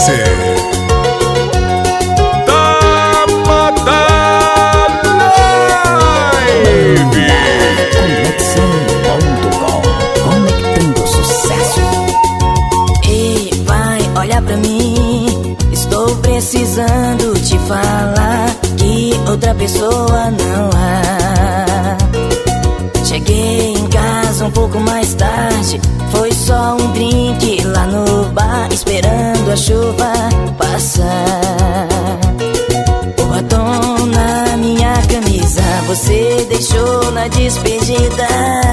você. Tapa da Live. Conexão.com Conectando sucesso. Ei, vai, olha pra mim. Estou precisando te falar que outra pessoa não há. Cheguei em casa um pouco mais tarde. Foi só um a chuva passar. O batom na minha camisa, você deixou na despedida.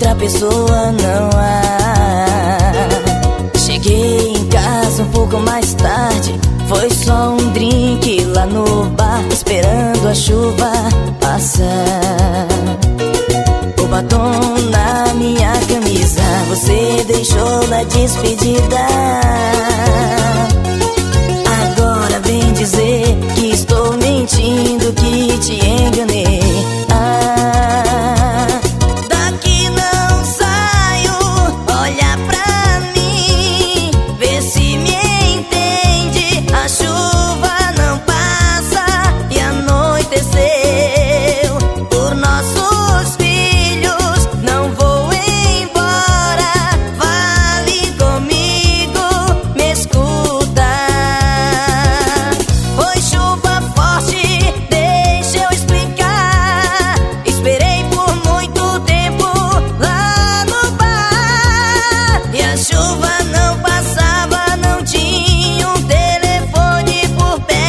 outra pessoa não há. Cheguei em casa um pouco mais tarde. Foi só um drink lá no bar, esperando a chuva passar. O batom na minha camisa, você deixou na despedida. Agora vem dizer que estou